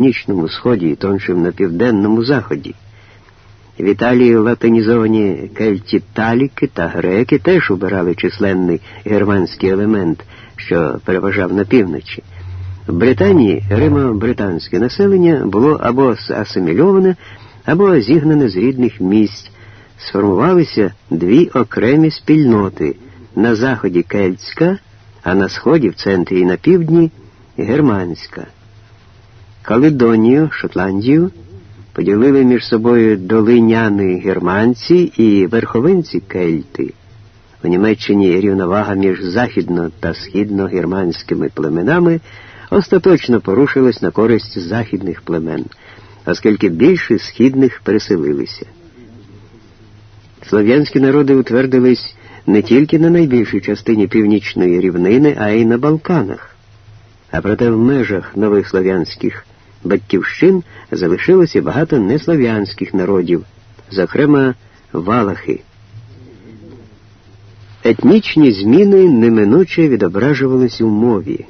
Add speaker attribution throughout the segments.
Speaker 1: північному сході і тоншим на південному заході. В Італії латинізовані кельтіталіки та греки теж обирали численний германський елемент, що переважав на півночі. В Британії римо-британське населення було або асимільоване, або зігнане з рідних місць. Сформувалися дві окремі спільноти на заході кельтська, а на сході, в центрі і на півдні германська. Каледонію, Шотландію поділили між собою долиняни германці і верховинці кельти. У Німеччині рівновага між західно та східно-германськими племенами остаточно порушилась на користь західних племен, оскільки більше східних переселилися. Слов'янські народи утвердились не тільки на найбільшій частині північної рівнини, а й на Балканах. А проте в межах нових слов'янських батьківщин залишилося багато неслов'янських народів, зокрема Валахи. Етнічні зміни неминуче відображувались у мові.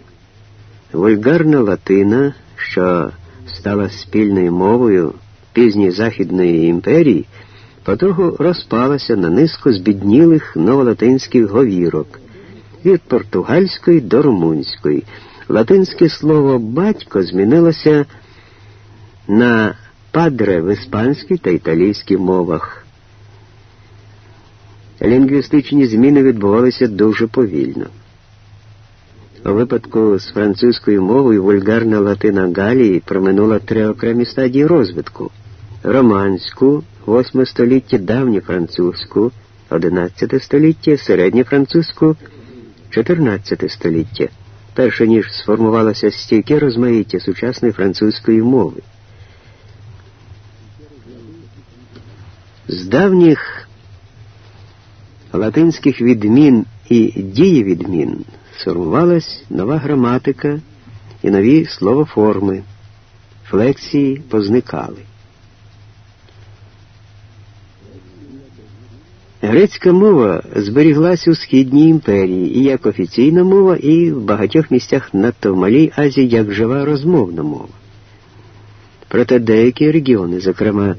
Speaker 1: Вульгарна латина, що стала спільною мовою пізньої Західної імперії, потроху розпалася на низку збіднілих новолатинських говірок від португальської до румунської. Латинське слово батько змінилося на падре в іспанській та італійській мовах. Лінгвістичні зміни відбувалися дуже повільно. У випадку з французькою мовою вульгарна латина Галії проминула три окремі стадії розвитку романську, 8 століття, давньофранцузьку, 11 століття, середньофранцузьку, 14 століття, перше ніж сформувалося стійке розмаїття сучасної французької мови. З давніх латинських відмін і дієвідмін сформувалась нова граматика і нові словоформи, флексії позникали. Грецька мова зберіглася у Східній імперії і як офіційна мова, і в багатьох місцях надто в Малій Азії як жива розмовна мова. Проте деякі регіони, зокрема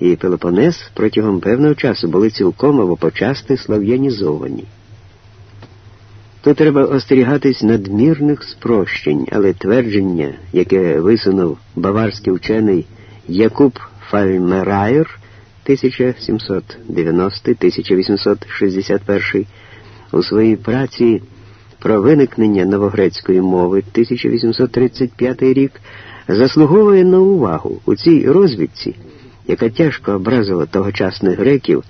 Speaker 1: і Пелопонес, протягом певного часу були цілком або почасти слав'янізовані. Тут треба остерігатись надмірних спрощень, але твердження, яке висунув баварський вчений Якуб Фальмерайер 1790-1861 у своїй праці про виникнення новогрецької мови 1835 рік, заслуговує на увагу у цій розвідці, яка тяжко образила тогочасних греків,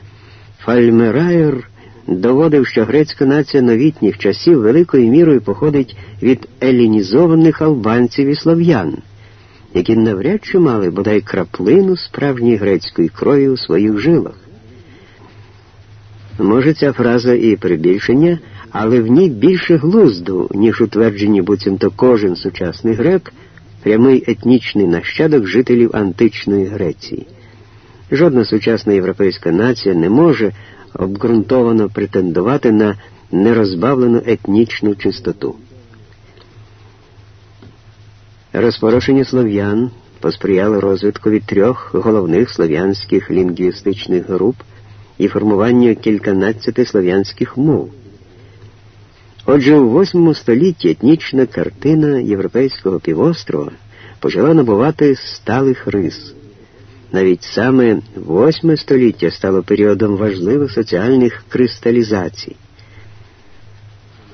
Speaker 1: Фальмерайер доводив, що грецька нація новітніх часів великою мірою походить від еллінізованих албанців і слов'ян, які навряд чи мали бодай краплину справжньої грецької крові у своїх жилах. Може, ця фраза і прибільшення, але в ній більше глузду, ніж у твердженні буцімто кожен сучасний грек, прямий етнічний нащадок жителів античної Греції. Жодна сучасна європейська нація не може обґрунтовано претендувати на нерозбавлену етнічну чистоту. Розпорошення слов'ян посприяло розвиткові трьох головних слов'янських лінгвістичних груп і формуванню кільканадцяти слов'янських мов. Отже, у VIII столітті етнічна картина Європейського півострова почала набувати сталих рис. Навіть саме восьме століття стало періодом важливих соціальних кристалізацій.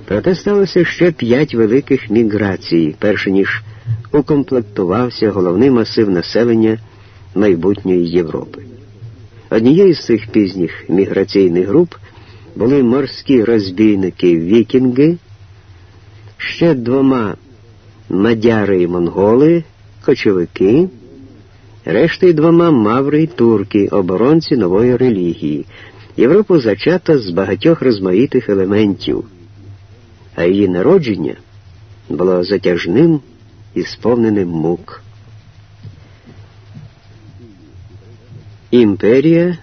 Speaker 1: Проте сталося ще п'ять великих міграцій, перше ніж укомплектувався головний масив населення майбутньої Європи. Однією з цих пізніх міграційних груп були морські розбійники вікінги, ще двома мадяри і монголи, кочовики рештою двома маври й турки, оборонці нової релігії. Європу зачата з багатьох розмаїтих елементів, а її народження було затяжним і сповненим мук. Імперія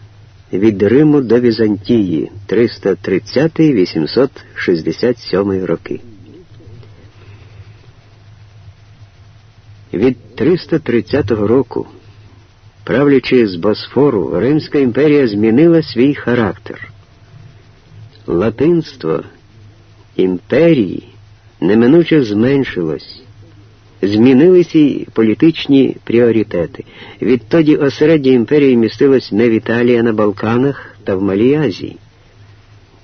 Speaker 1: від Риму до Візантії 330-867 роки. Від 330 року, правлячи з Босфору, Римська імперія змінила свій характер. Латинство імперії неминуче зменшилось, змінилися й політичні пріоритети. Відтоді осереддя імперії містилось не в Італії, а на Балканах та в Малій Азії.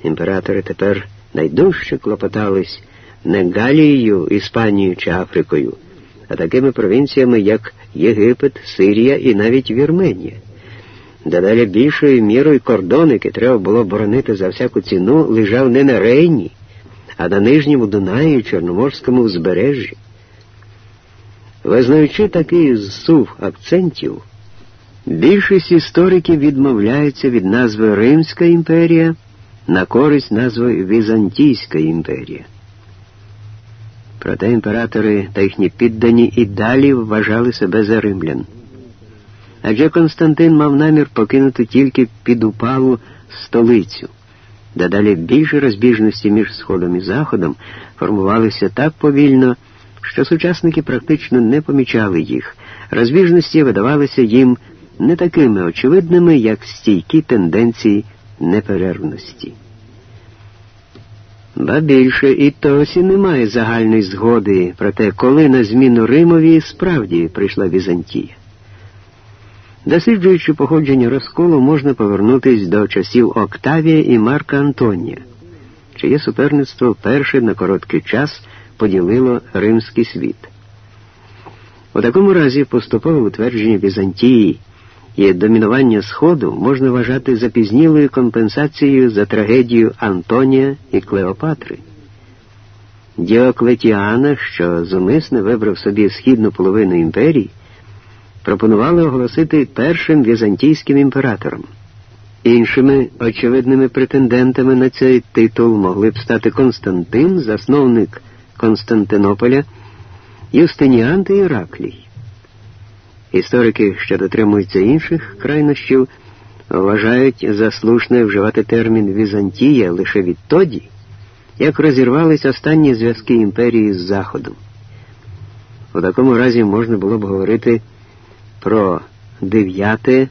Speaker 1: Імператори тепер найдужче клопотались не Галією, Іспанією чи Африкою, а такими провінціями, як Єгипет, Сирія і навіть Вірменія. Дедалі більшою мірою кордон, який треба було боронити за всяку ціну, лежав не на Рейні, а на Нижньому Дунаї Чорноморському узбережжі. Визнаючи такий зсув акцентів, більшість істориків відмовляються від назви Римська імперія на користь назви Візантійська імперія. Проте імператори та їхні піддані і далі вважали себе за римлян. Адже Константин мав намір покинути тільки підупалу столицю, де далі більше розбіжності між Сходом і Заходом формувалися так повільно, що сучасники практично не помічали їх. Розбіжності видавалися їм не такими очевидними, як стійкі тенденції неперервності. Ба більше і досі немає загальної згоди про те, коли на зміну Римові справді прийшла Візантія. Досліджуючи походження розколу, можна повернутися до часів Октавія і Марка Антонія, чиє суперництво вперше на короткий час поділило римський світ. У такому разі поступове утвердження Візантії і домінування Сходу можна вважати запізнілою компенсацією за трагедію Антонія і Клеопатри. Діоклетіана, що зумисно вибрав собі східну половину імперії, пропонували оголосити першим візантійським імператором. Іншими очевидними претендентами на цей титул могли б стати Константин, засновник Константинополя, Юстиніан та Іраклій. Історики, що дотримуються інших крайнощів, вважають за слушне вживати термін Візантія лише відтоді, як розірвались останні зв'язки імперії з Заходом. У такому разі можна було б говорити про дев'яте,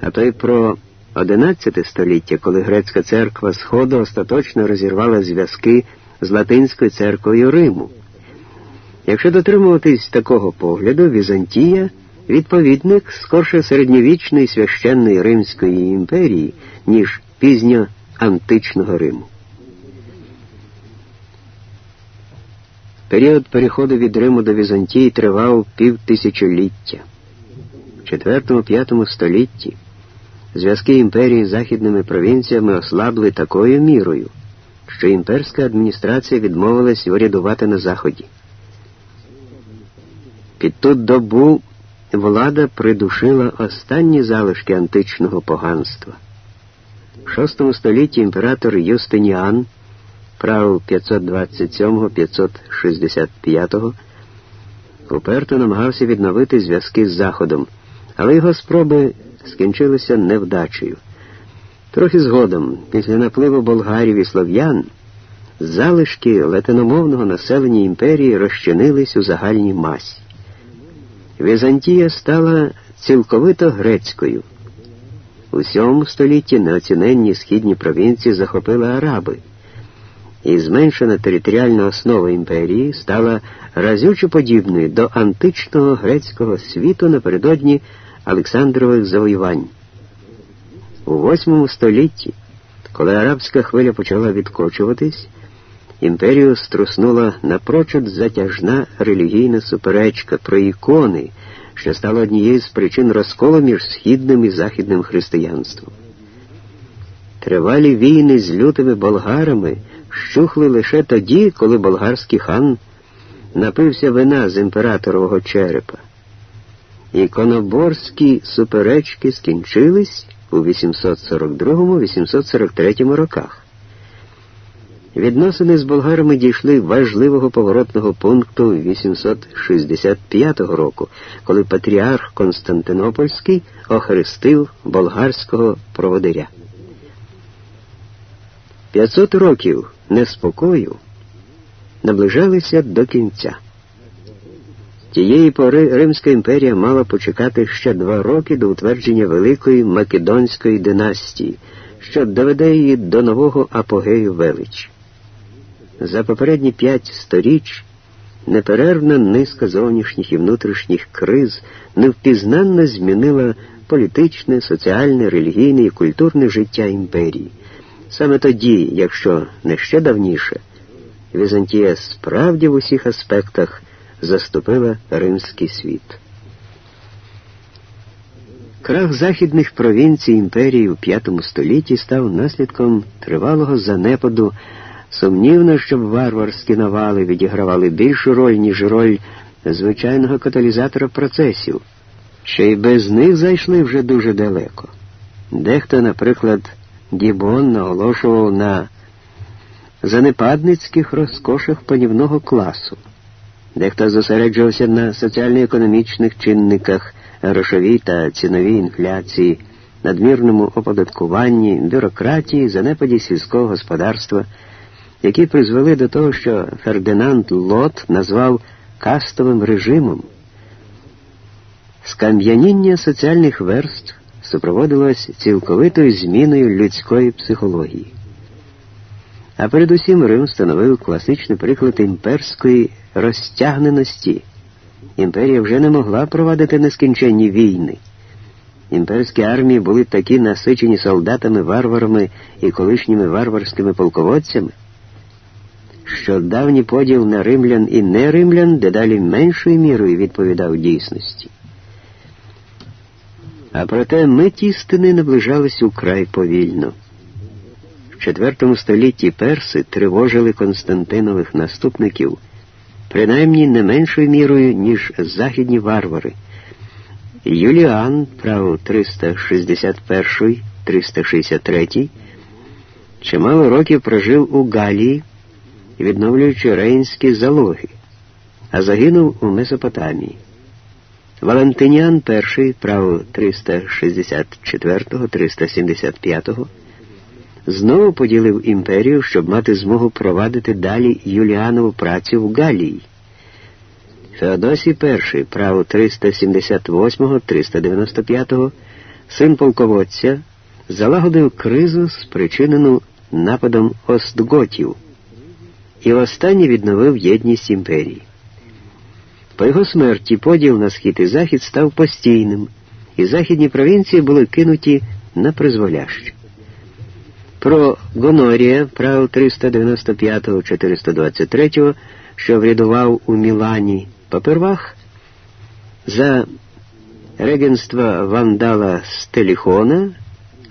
Speaker 1: а то й про одинадцяте століття, коли грецька церква Сходу остаточно розірвала зв'язки з Латинською церквою Риму. Якщо дотримуватись такого погляду, Візантія відповідник скорше середньовічної священної Римської імперії, ніж пізньоантичного Риму. Період переходу від Риму до Візантії тривав півтисячоліття. IV-V столітті зв'язки імперії з західними провінціями ослабли такою мірою, що імперська адміністрація відмовилась урядувати на Заході. Під ту добу влада придушила останні залишки античного поганства. В VI столітті імператор Юстиніан правил 527-565 уперто намагався відновити зв'язки з Заходом, але його спроби скінчилися невдачею. Трохи згодом, після напливу болгарів і слов'ян, залишки латиномовного населення імперії розчинились у загальній масі. Візантія стала цілковито грецькою. У VII столітті неоціненні східні провінції захопили араби, і зменшена територіальна основа імперії стала разюче подібною до античного грецького світу напередодні Олександрових завоювань. У VIII столітті, коли арабська хвиля почала відкочуватись, імперію струснула напрочуд затяжна релігійна суперечка про ікони, що стала однією з причин розколу між східним і західним християнством. Тривалі війни з лютими болгарами щухли лише тоді, коли болгарський хан напився вина з імператорового черепа. Іконоборські суперечки скінчились у 842-843 роках. Відносини з болгарами дійшли важливого поворотного пункту 865 року, коли патріарх Константинопольський охрестив болгарського проводиря. 500 років неспокою наближалися до кінця. Тієї пори Римська імперія мала почекати ще два роки до утвердження Великої Македонської династії, що доведе її до нового апогею величі. За попередні п'ять сторіч неперервна низка зовнішніх і внутрішніх криз невпізнанно змінила політичне, соціальне, релігійне і культурне життя імперії. Саме тоді, якщо не ще давніше, Візантія справді в усіх аспектах заступила римський світ. Крах західних провінцій імперії у V столітті став наслідком тривалого занепаду. Сумнівно, щоб варварські навали відігравали більшу роль, ніж роль звичайного каталізатора процесів, що й без них зайшли вже дуже далеко. Дехто, наприклад, Дібон наголошував на занепадницьких розкошах панівного класу. Дехто зосереджувався на соціально-економічних чинниках, грошовій та ціновій інфляції, надмірному оподаткуванні, бюрократії, занепаді сільського господарства, які призвели до того, що Фердинанд Лот назвав кастовим режимом. Скам'яніння соціальних верств супроводилось цілковитою зміною людської психології. А передусім Рим становив класичний приклад імперської розтягненості. Імперія вже не могла провадити нескінченні війни. Імперські армії були такі насичені солдатами-варварами і колишніми варварськими полководцями, що давній поділ на римлян і неримлян дедалі меншою мірою відповідав дійсності. А проте мить істини наближалась украй повільно. В IV столітті перси тривожили Константинових наступників принаймні не меншою мірою, ніж західні варвари. Юліан, право 361 363 чимало років прожив у Галії, відновлюючи рейнські залоги, а загинув у Месопотамії. Валентиніан І, право 364-375, знову поділив імперію, щоб мати змогу провадити далі Юліанову працю в Галії. Феодосій І, право 378-395, син полководця, залагодив кризу, спричинену нападом Остготів, і останнє відновив єдність імперії. По його смерті поділ на схід і захід став постійним, і західні провінції були кинуті на призволяще. Про Гонорія, прав 395-423, що врядував у Мілані, попервах, за регенства вандала Стеліхона,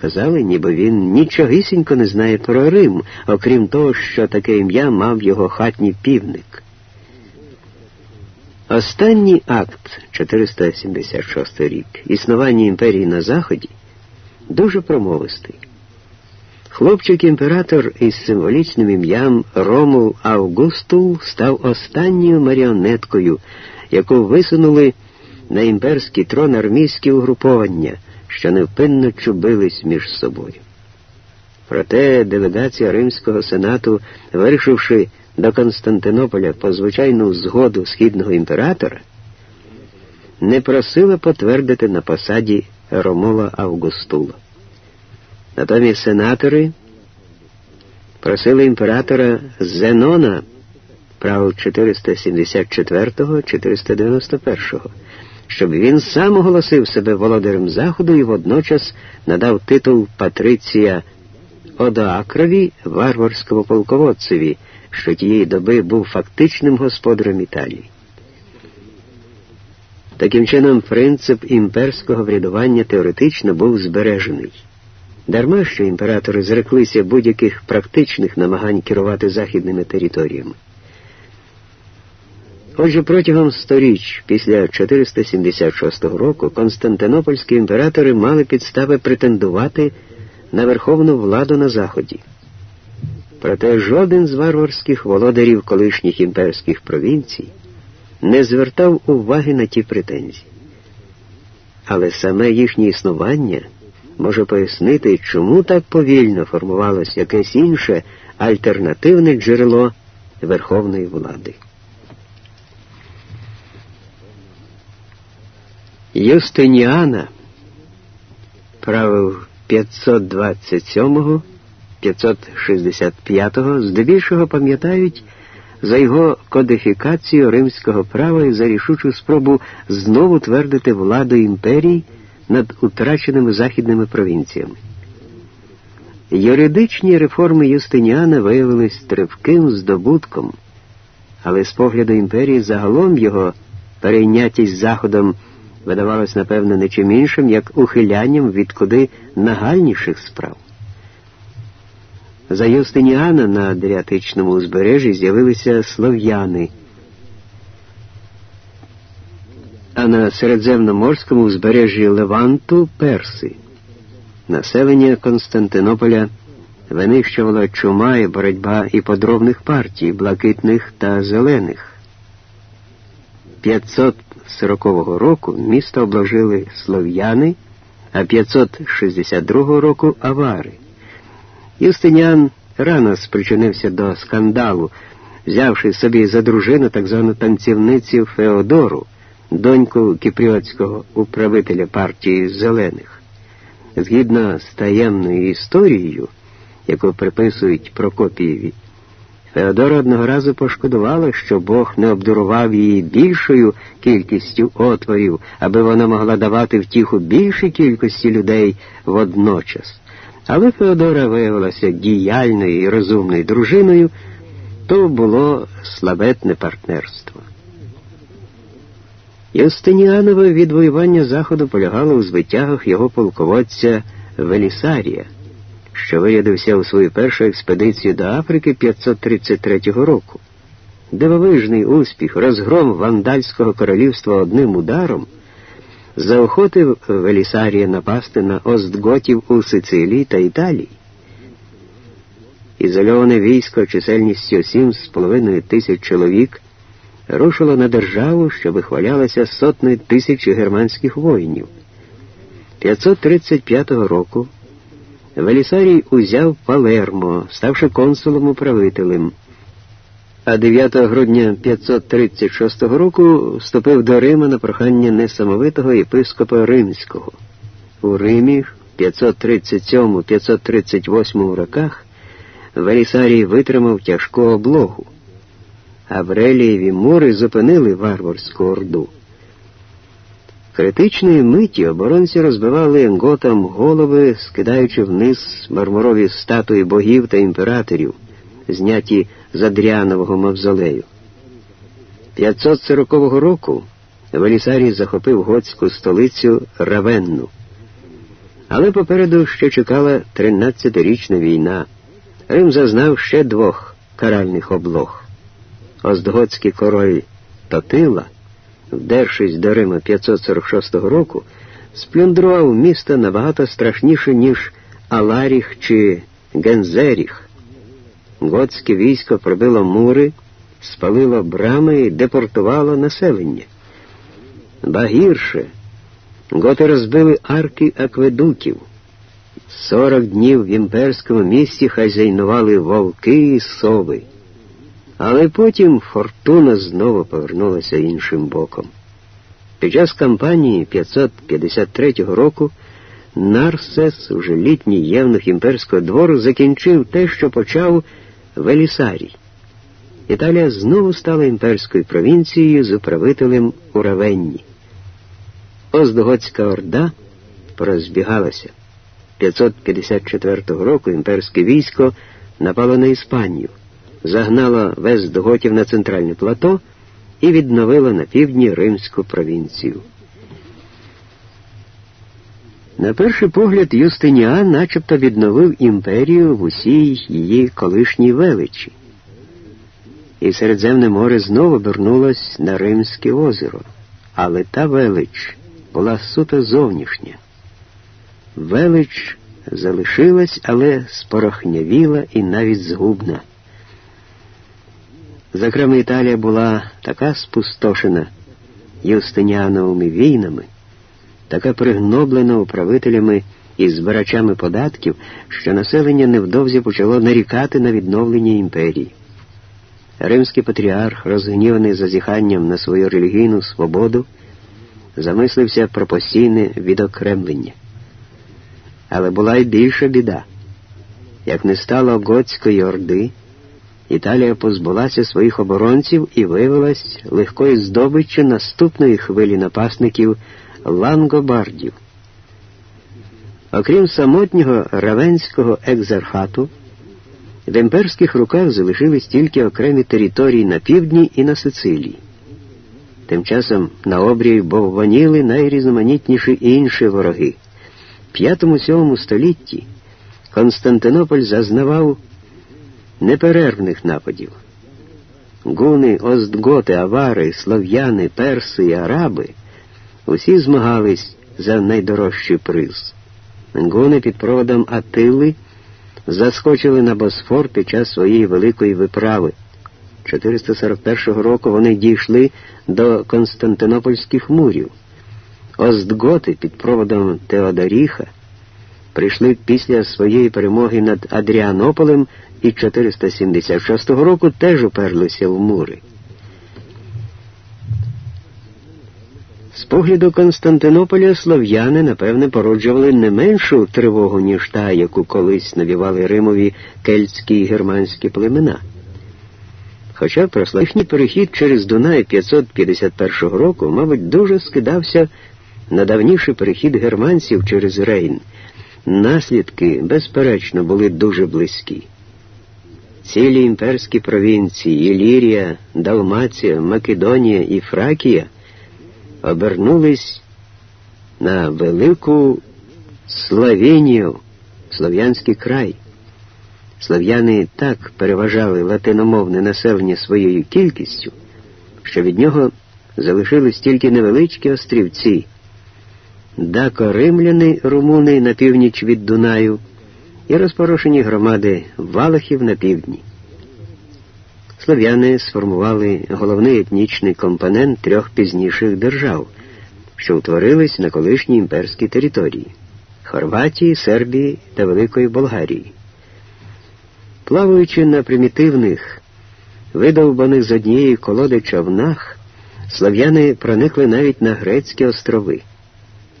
Speaker 1: казали, ніби він нічогісінько не знає про Рим, окрім того, що таке ім'я мав його хатній півник. Останній акт 476 рік існування імперії на Заході дуже промовистий. Хлопчик-імператор із символічним ім'ям Ромул Августул став останньою маріонеткою, яку висунули на імперський трон армійські угруповання, що невпинно чубились між собою. Проте делегація Римського сенату, вирішивши до Константинополя по звичайну згоду східного імператора, не просила потвердити на посаді Ромола Августула. Натомість сенатори просили імператора Зенона право 474-491, щоб він сам оголосив себе володарем Заходу і водночас надав титул Патриція Одоакрові варварському полководцеві, що тієї доби був фактичним господарем Італії. Таким чином, принцип імперського врядування теоретично був збережений. Дарма що імператори зреклися будь-яких практичних намагань керувати західними територіями. Отже, протягом сторіч після 476 року Константинопольські імператори мали підстави претендувати на верховну владу на Заході. Проте жоден з варварських володарів колишніх імперських провінцій не звертав уваги на ті претензії. Але саме їхнє існування може пояснити, чому так повільно формувалось якесь інше альтернативне джерело верховної влади. Юстиніана правив 527 565-го здебільшого пам'ятають за його кодифікацію римського права і за рішучу спробу знову твердити владу імперії над утраченими західними провінціями. Юридичні реформи Юстиніана виявились тривким здобутком, але з погляду імперії загалом його перейнятість Заходом видавалось, напевно, не чим іншим, як ухилянням від куди нагальніших справ. За Юстиніана на Адріатичному узбережжі з'явилися слов'яни, а на Середземноморському узбережжі Леванту перси. Населення Константинополя винищувала чума і боротьба іподробних партій, блакитних та зелених. 540 року місто обложили слов'яни, а 562 року авари. Юстиніан рано спричинився до скандалу, взявши собі за дружину так звану танцівницю Феодору, доньку кіпріотського управителя партії зелених. Згідно з таємною історією, яку приписують Прокопієві, Феодора одного разу пошкодувала, що Бог не обдарував її більшою кількістю отворів, аби вона могла давати втіху більшій кількості людей водночас. Але Феодора виявилася діяльною і розумною дружиною, то було славетне партнерство. Юстиніанове відвоювання Заходу полягало у звитягах його полководця Велісарія, що вирядився у свою першу експедицію до Африки 533 року. Дивовижний успіх, розгром вандальського королівства одним ударом заохотив Велісарія напасти на Остготів у Сицилії та Італії. Ізольоване військо чисельністю 7,5 тисяч чоловік рушило на державу, що вихвалялася сотнею тисяч германських воїнів. 535 року Велісарій узяв Палермо, ставши консулом управителем а 9 грудня 536 року вступив до Рима на прохання несамовитого єпископа Римського. У Римі в 537-538 роках Велісарій витримав тяжку облогу. Аврелієві мури зупинили варварську орду. Критичної миті оборонці розбивали готам голови, скидаючи вниз мармурові статуї богів та імператорів зняті з Адріанового мавзолею. 540 року Велісарій захопив готську столицю Равенну. Але попереду ще чекала 13-річна війна. Рим зазнав ще двох каральних облог. Оздготський король Тотила, вдершись до Рима 546 року, сплюндрував місто набагато страшніше, ніж Аларіх чи Гензеріх. Готське військо пробило мури, спалило брами і депортувало населення. Ба гірше, готи розбили арки акведуків. Сорок днів в імперському місті хазяйнували вовки і сови. Але потім фортуна знову повернулася іншим боком. Під час кампанії 553 року Нарсес, уже літній євнух імперського двору, закінчив те, що почав Велісарій. Італія знову стала імперською провінцією з управителем у Равенні. Оздоготська орда порозбігалася. 554 року імперське військо напало на Іспанію, загнало Вестготів на центральне плато і відновило на півдні Римську провінцію. На перший погляд, Юстиніан начебто відновив імперію в усій її колишній величі. І Середземне море знову обернулось на Римське озеро. Але та велич була суто зовнішня. Велич залишилась, але спорохнявіла і навіть згубна. Зокрема, Італія була така спустошена Юстиніановими війнами така пригноблена управителями і збирачами податків, що населення невдовзі почало нарікати на відновлення імперії. Римський патріарх, розгніваний зазіханням на свою релігійну свободу, замислився про постійне відокремлення. Але була й більша біда. Як не стало готської орди, Італія позбулася своїх оборонців і виявилась легкою здобиччю наступної хвилі напасників лангобардів. Окрім самотнього равенського екзархату, в імперських руках залишились тільки окремі території на півдні і на Сицилії. Тим часом на обрії бовваніли найрізноманітніші інші вороги. В 5-7 столітті Константинополь зазнавав неперервних нападів. Гуни, Остготи, Авари, Слов'яни, Перси і Араби усі змагались за найдорожчий приз. Гуни під проводом Атили заскочили на Босфор під час своєї великої виправи. 441 року вони дійшли до Константинопольських мурів. Остготи під проводом Теодоріха прийшли після своєї перемоги над Адріанополем і 476 року теж уперлися в мури. З погляду Константинополя слов'яни, напевне, породжували не меншу тривогу, ніж та, яку колись навівали Римові кельтські і германські племена. Хоча прославний перехід через Дунай 551 року, мабуть, дуже скидався на давніший перехід германців через Рейн. Наслідки, безперечно, були дуже близькі. Цілі імперські провінції Ілірія, Далмація, Македонія і Фракія обернулись на велику Словенію, Слов'янський край. Слов'яни так переважали латиномовне населення своєю кількістю, що від нього залишились тільки невеличкі острівці, дако римляни, румуни на північ від Дунаю і розпорошені громади Валахів на півдні. Слов'яни сформували головний етнічний компонент трьох пізніших держав, що утворились на колишній імперській території Хорватії, Сербії та Великої Болгарії. Плаваючи на примітивних, видовбаних з однієї колоди човнах, слов'яни проникли навіть на Грецькі острови.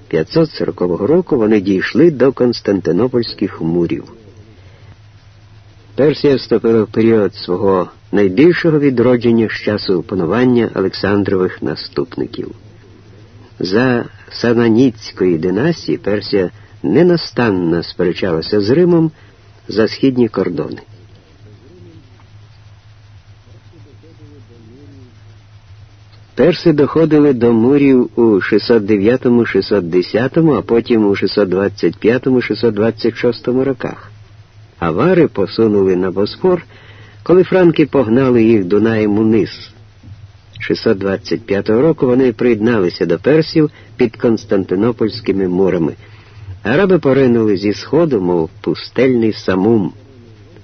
Speaker 1: 540 року вони дійшли до Константинопольських мурів. Персія вступила в період свого найбільшого відродження з часу панування Олександрових наступників. За Сананіцької династії Персія ненастанно сперечалася з Римом за східні кордони. Перси доходили до мурів у 609-610, а потім у 625-626 роках. Авари посунули на Босфор, коли франки погнали їх Дунаєм униз. 625 року вони приєдналися до персів під Константинопольськими мурами. Араби поринули зі сходу, мов пустельний самум.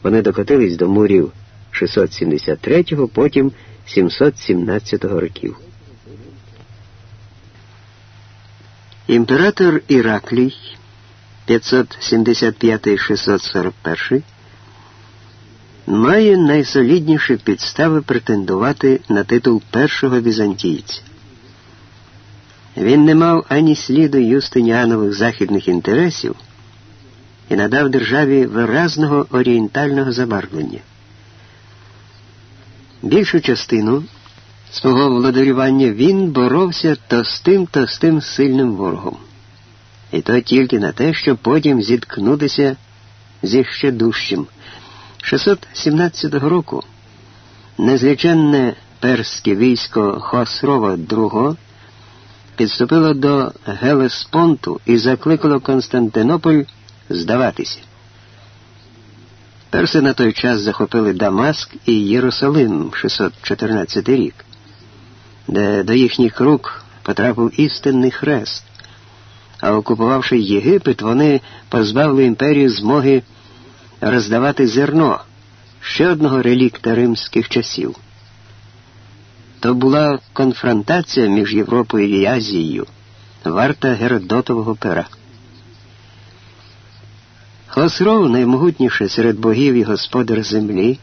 Speaker 1: Вони докотились до мурів 673-го, потім 717 років. Імператор Іраклій 575-641 має найсолідніші підстави претендувати на титул першого візантійця. Він не мав ані сліду юстиніанових західних інтересів і надав державі виразного орієнтального забарвлення. Більшу частину свого владарювання він боровся то з тим, то з тим сильним ворогом. І то тільки на те, щоб потім зіткнутися зі ще дужчим. 617 року незліченне перське військо Хосрова II підступило до Гелеспонту і закликало Константинополь здаватися. Перси на той час захопили Дамаск і Єрусалим 614 рік, де до їхніх рук потрапив істинний хрест. А окупувавши Єгипет, вони позбавили імперію змоги роздавати зерно ще одного релікта римських часів. То була конфронтація між Європою і Азією, варта Геродотового пера. Хосров, наймогутніший серед богів і господар землі,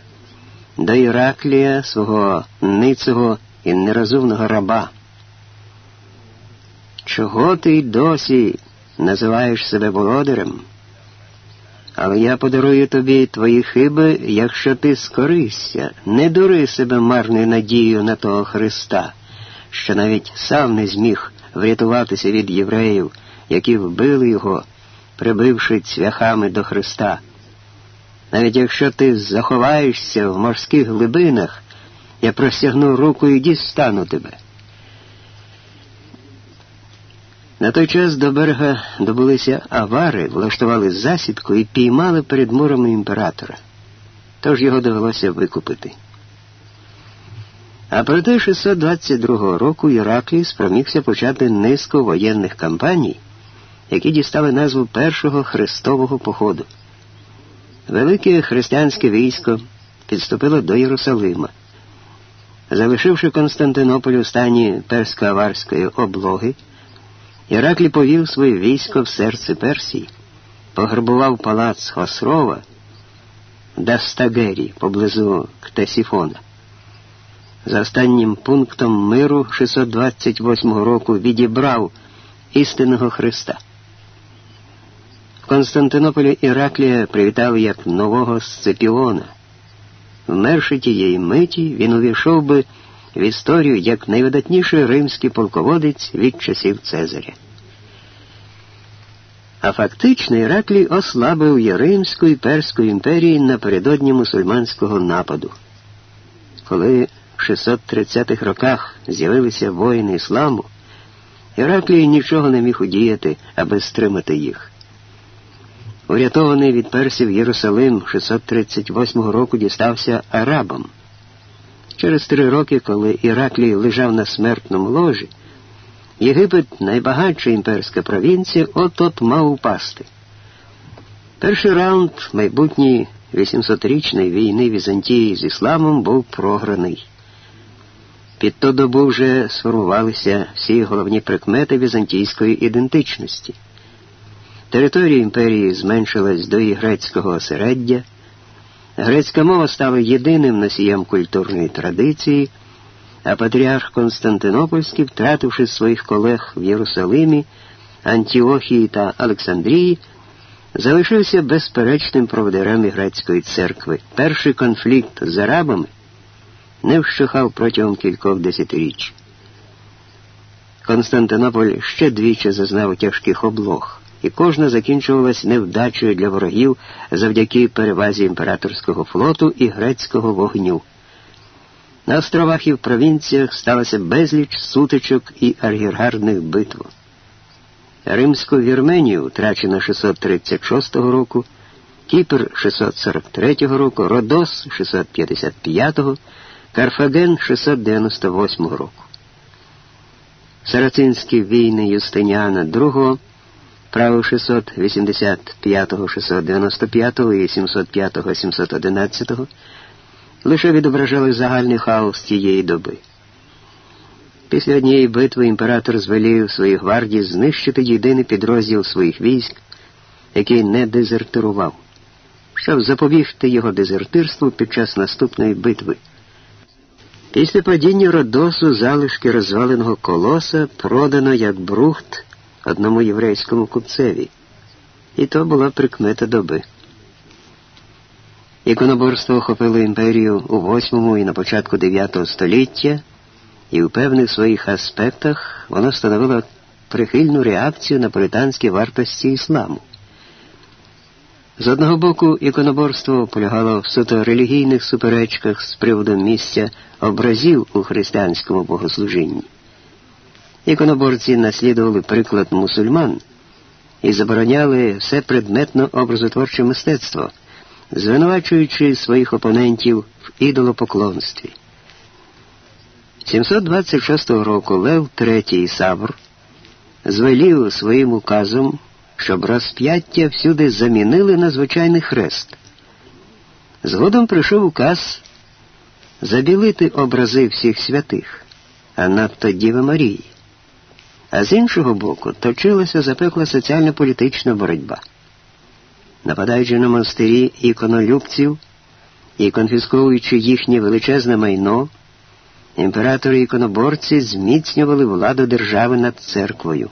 Speaker 1: до Іраклія свого ницого і нерозумного раба. чого ти й досі називаєш себе володарем? Але я подарую тобі твої хиби, якщо ти скоришся, не дури себе марною надією на того Христа, що навіть сам не зміг врятуватися від євреїв, які вбили його, прибивши цвяхами до Христа. Навіть якщо ти заховаєшся в морських глибинах, я простягну руку і дістану тебе. На той час до берега добулися авари, влаштували засідку і піймали перед мурами імператора. Тож його довелося викупити. А проте 622 року Іраклій спромігся почати низку воєнних кампаній, які дістали назву Першого Христового походу. Велике християнське військо підступило до Єрусалима. Залишивши Константинополь у стані персько-аварської облоги, Іраклі повів своє військо в серце Персії, пограбував палац Хосрова Дастагері поблизу Ктесіфона. За останнім пунктом миру 628 року відібрав істинного Христа. Константинополі Іраклія привітали як нового Сципіона. Вмерши тієї миті, він увійшов би в історію як найвидатніший римський полководець від часів Цезаря. А фактично Іраклій ослабив Єримську і Перську імперії напередодні мусульманського нападу. Коли в 630-х роках з'явилися воїни ісламу, Іраклій нічого не міг удіяти, аби стримати їх. Урятований від персів Єрусалим 638 року дістався арабам. Через три роки, коли Іраклій лежав на смертному ложі, Єгипет, найбагатша імперська провінція, от-от мав упасти. Перший раунд майбутньої 800-річної війни Візантії з ісламом був програний. Під ту добу вже сформувалися всі головні прикмети візантійської ідентичності. Територія імперії зменшилась до її грецького осереддя. Грецька мова стала єдиним носієм культурної традиції, а патріарх Константинопольський, втративши своїх колег в Єрусалимі, Антіохії та Олександрії, залишився безперечним проводирем грецької церкви. Перший конфлікт з арабами не вщухав протягом кількох десятиріч. Константинополь ще двічі зазнав тяжких облог і кожна закінчувалась невдачею для ворогів завдяки перевазі імператорського флоту і грецького вогню. На островах і в провінціях сталося безліч сутичок і аргіргарних битв. Римську Вірменію втрачено 636 року, Кіпр 643 року, Родос 655, Карфаген 698 року. Сарацинські війни Юстиніана II правил 685, 695 і 705, 711 лише відображали загальний хаос тієї доби. Після однієї битви імператор звелів своїй гвардії знищити єдиний підрозділ своїх військ, який не дезертирував, щоб запобігти його дезертирству під час наступної битви. Після падіння Родосу залишки розваленого колоса продано як брухт одному єврейському купцеві, і то була прикмета доби. Іконоборство охопило імперію у VIII і на початку IX століття, і у певних своїх аспектах воно становило прихильну реакцію на політанські вартості ісламу. З одного боку, іконоборство полягало в суто релігійних суперечках з приводу місця образів у християнському богослужінні. Іконоборці наслідували приклад мусульман і забороняли все предметно образотворче мистецтво, звинувачуючи своїх опонентів в ідолопоклонстві. 726 року Лев III Савр звелів своїм указом, щоб розп'яття всюди замінили на звичайний хрест. Згодом прийшов указ забілити образи всіх святих, а надто Діви Марії. А з іншого боку, точилася запекла соціально-політична боротьба. Нападаючи на монастирі іконолюбців і конфісковуючи їхнє величезне майно, імператори іконоборці зміцнювали владу держави над церквою.